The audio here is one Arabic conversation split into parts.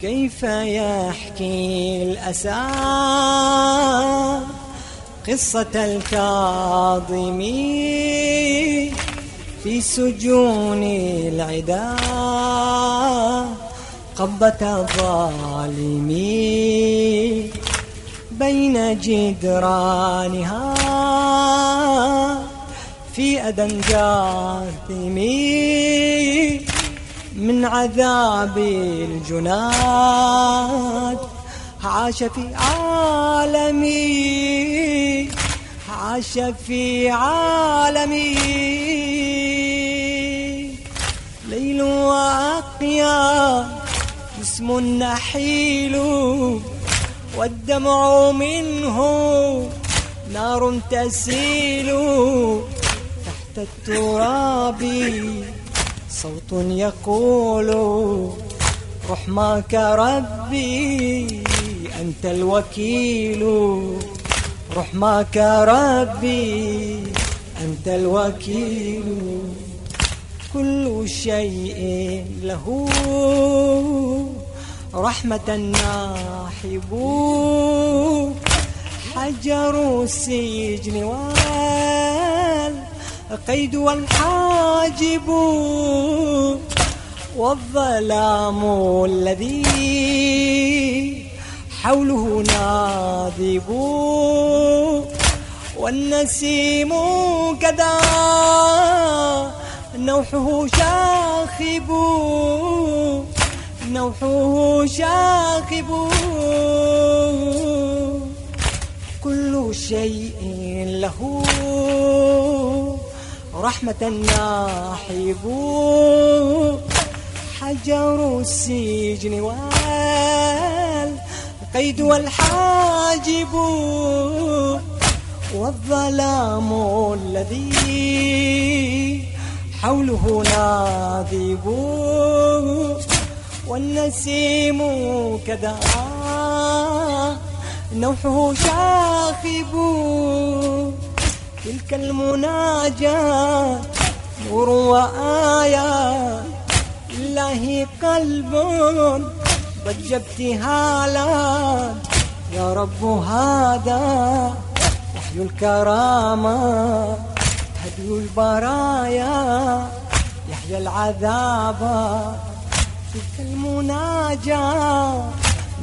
كيف يحكي الأسى قصة الكاظم في سجون العدا؟ قبة الظالم بين جدرانها في أذى جاثم من عذاب الجنات. عاش في عالمي عاش في عالمي. ليل وأقيا اسم نحيل والدمع منه نار تسيل تحت التراب. صوت يقول رحمك ربي أنت الوكيل. رحمك ربي أنت الوكيل. كل شيء له رحمة ناحب حجر السجن وال قيد والحاجب والظلام الذي حوله ناذب والنسيم كذا نوحه شاخب نوحه شاخب كل شيء له رحمة ناحب حجر السجن والقيد والحاجب. والظلام الذي حوله ناذب. والنسيم كذا. نوحه شاخب. تلك المناجاة نور وآيات. لله قلب ضج ابتهالا يا رب هذا وحي الكرامة هدي البرايا يحيى العذاب. تلك المناجاة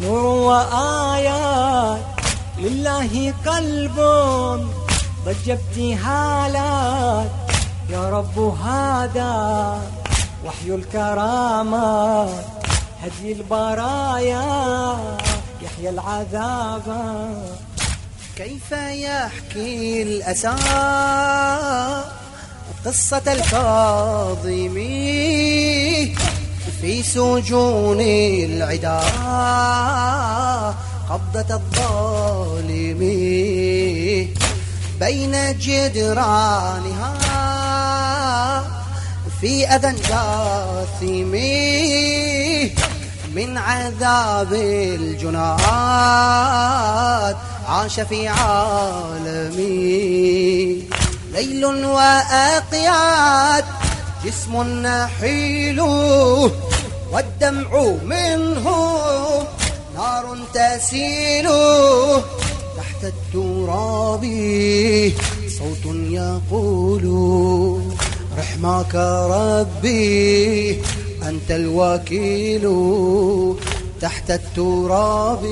نور وآيات. لله قلب ضج ابتهالات يا رب هذا وحي الكرامات هدي البرايا يحيى العذاب. كيف يحكي الأسى؟ قصة الكاظم في سجون العدا. قبضة الظالم بين جدرانها. في أذى جاثم من عذاب الجنات عاش في عالمي ليل وأقيات جسم نحيل والدمع منه. نار تسيل التراب. صوت يقول رحمك ربي أنت الوكيل. تحت التراب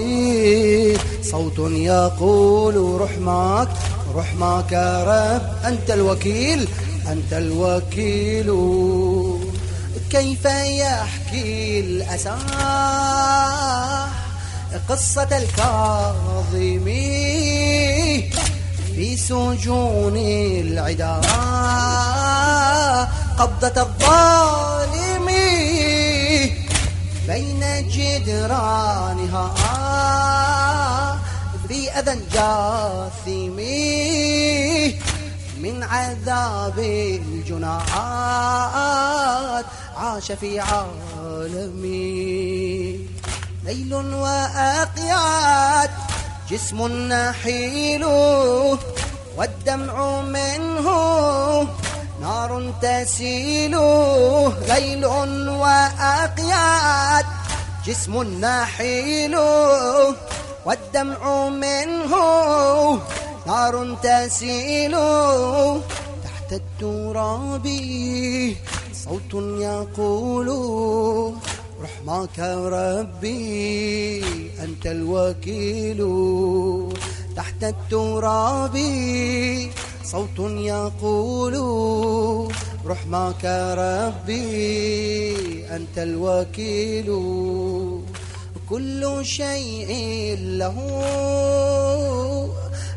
صوت يقول رحمك رحمك رب أنت الوكيل أنت الوكيل. كيف يحكي الأسى؟ قصة الكاظم في سجون العدا قبضة الظالم بين جدرانها. في أذى جاثم من عذاب الجناعات عاش في عالمي ليل وأقيات جسم نحيل والدمع منه نار تسيل ليل وأقيات جسم نحيل والدمع منه نار تسيل. تحت التراب صوت يقول رحمك ربي أنت الوكيل. تحت التراب صوت يقول رحمك ربي أنت الوكيل. كل شيء له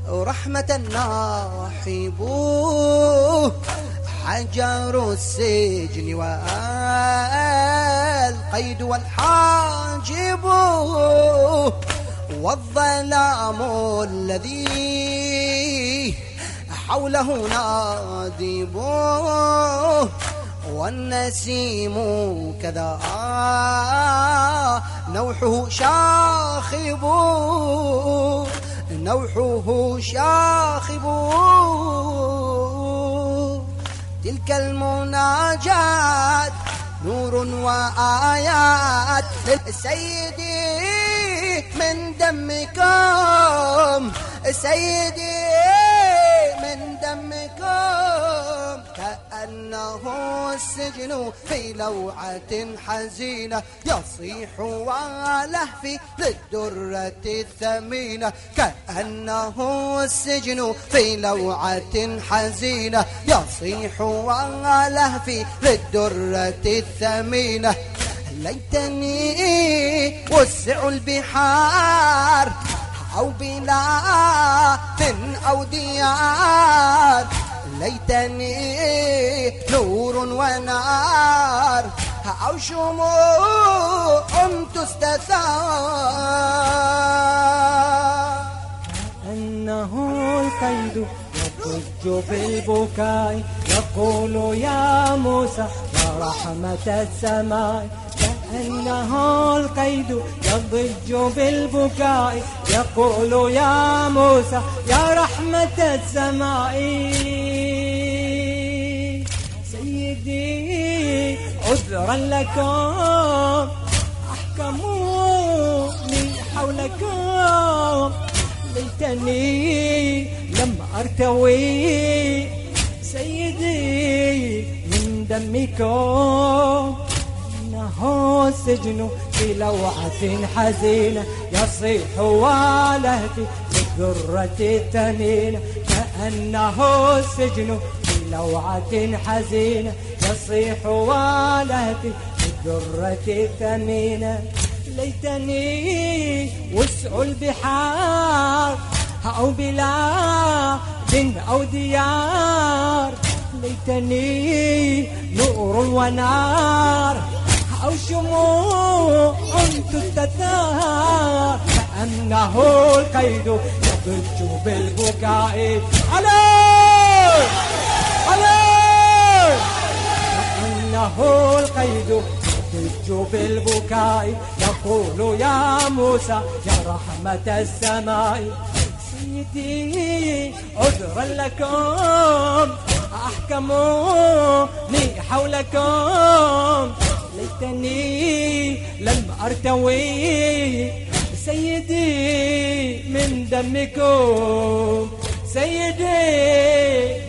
رحمة ناحب. حجر السجن والقيد والحاجب والظلام الذي حوله نادب والنسيم كذا. نوحه شاخب نوحه شاخب. نور وآيات سيدي من دمكم. سيدي كأنه السجن في لوعة حزينة يصيح ولهفي للدرة الثمينة كأنه السجن في لوعة حزينة يصيح ولهفي للدرة الثمينة ليتني وسع البحار أو بلاد أو ديار ليتني نور ونار. أو شموع تستثار أنه القيد يضج بالبكاء يقول يا موسى يا رحمة السماء. كأنه القيد يضج بالبكاء يقول يا موسى يا رحمة السماء. عذرا لكم أحكموني حولكم ليتني لم أرتوي. سيدي من دمكم إنه السجن في لوعة حزينة. يصيح ولهفي بالذرة الثمينة كأنه السجن في لوعة حزينة. يصيح ولهفي بالذرة الثمينة ليتني وسع البحار أو بلاد أو ديار ليتني نور ونار أو شموع تستثار كأنه القيد يضج بالبكاء. عليه كأنه القيد. يضج بالبكاء. يقول يا موسى يا رحمة السماء. سيدي عذرا لكم. أحكموني حولكم. ليتني لم أرتوي. سيدي من دمكم. سيدي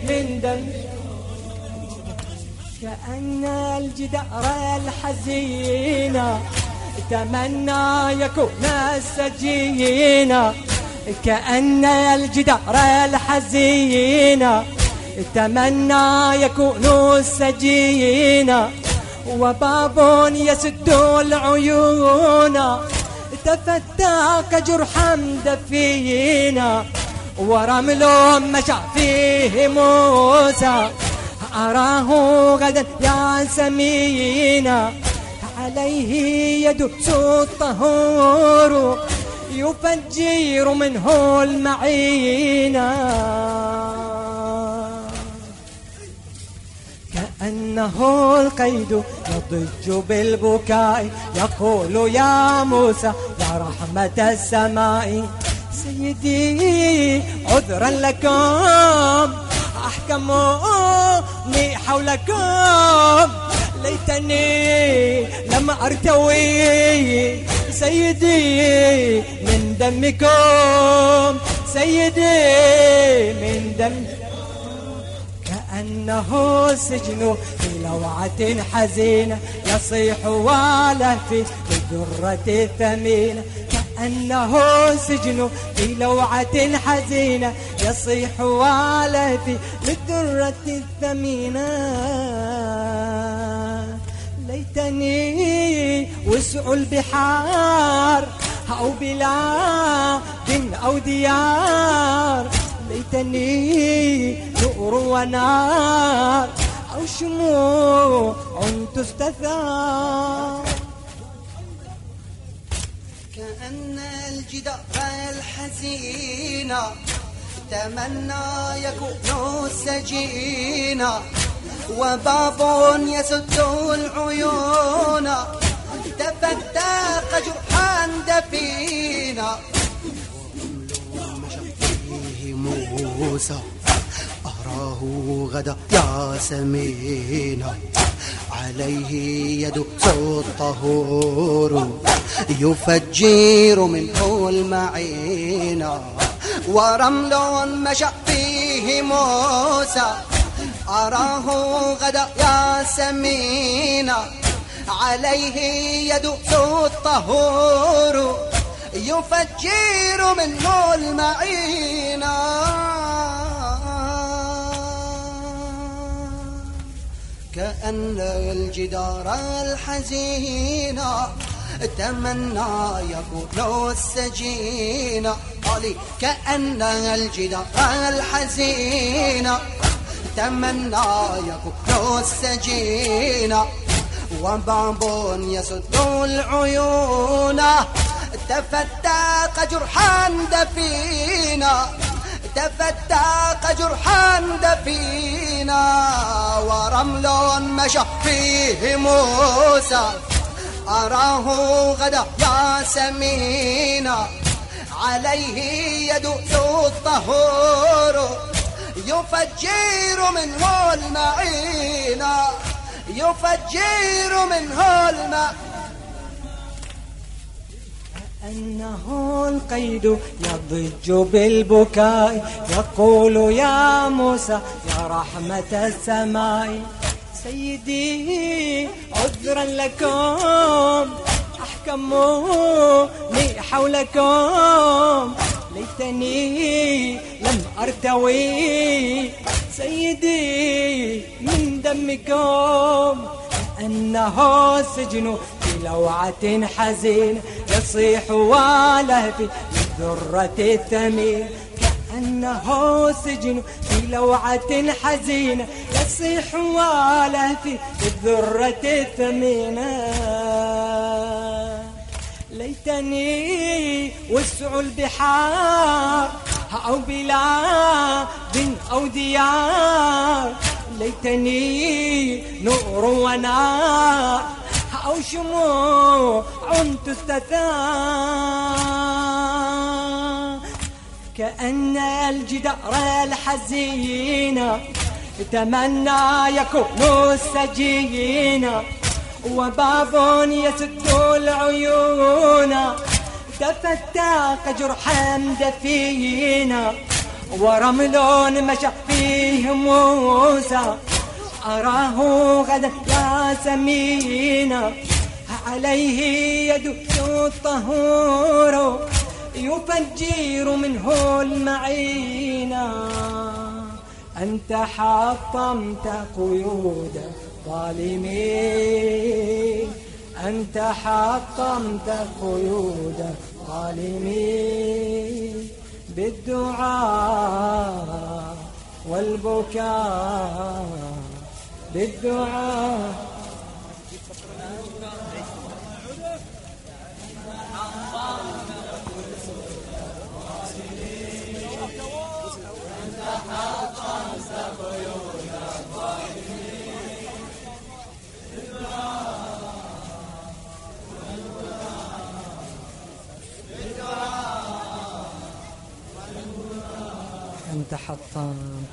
من دمكم. كأن الجدار الحزين تمنى يكون السجين كأن الجدار الحزين تمنى يكون السجين وباب يسد العيون تفتى كجرحا دفينا ورمل مشى فيه موسى. أراه غدا يا سمينا عليه يدس الطهور يفجر منه المعينا كأنه القيد يضج بالبكاء يقول يا موسى يا رحمة السماء سيدي عذرا لكم أحكموني حولكم. ليتني لم أرتوي سيدي من دمكم. سيدي من دم كأنه سجن في لوعة حزينة. يصيح ولهفي بالدرة الثمينة كأنه سجن في لوعة حزينة يصيح ولهفي بالدرة الثمينة. ليتني وسع البحار أو بلاد أو ديار. ليتني نور ونار أو شموع تستثار. كأن الجدار الحزينة تمنى يكون سجينا وباب يسد العيون تفتق جرحا دفينا. موسى أراه غدا يا عليه يدس الطهور يفجر منه المعينا ورمل مشى فيه موسى أراه غدا يا سمينا عليه يدس الطهور يفجر منه المعينا كأن الجدار الحزين تمنى يكون السجين. قالي كأن الجدار الحزين تمنى يكون السجين. وباب يسد العيون تفتق جرحا دفينا. تفتق جرحا دفينا ورمل مشى فيه موسى. أراه غدا يا سمينا. عليه يدوس الطهور. يفجر منه المعينا يفجر منه المعينا أنه القيد يضج بالبكاء يقول يا موسى يا رحمة السماء سيدي عذرا لكم أحكموني حولكم ليتني لم أرتوي سيدي من دمكم أنه سجن في لوعة حزين. يصيح ولهفي للذرة الثمين كأنه سجن في لوعة حزينة. يصيح ولهفي للذرة الثمينة ليتني وسع البحار أو بلاد أو ديار. ليتني نور ونار أو شموع تستثار كأن الجدار الحزين تمنى يكون السجين وباب يسد العيون تفتق جرحا دفينا ورمل مشى فيه موسى. أراه غدا يا سمينا عليه يدك الطهور يفجر منه المعينا أنت حطمت قيود ظالمين أنت حطمت قيود ظالمين بالدعاء والبكاء بالدعاء. أنت حطام.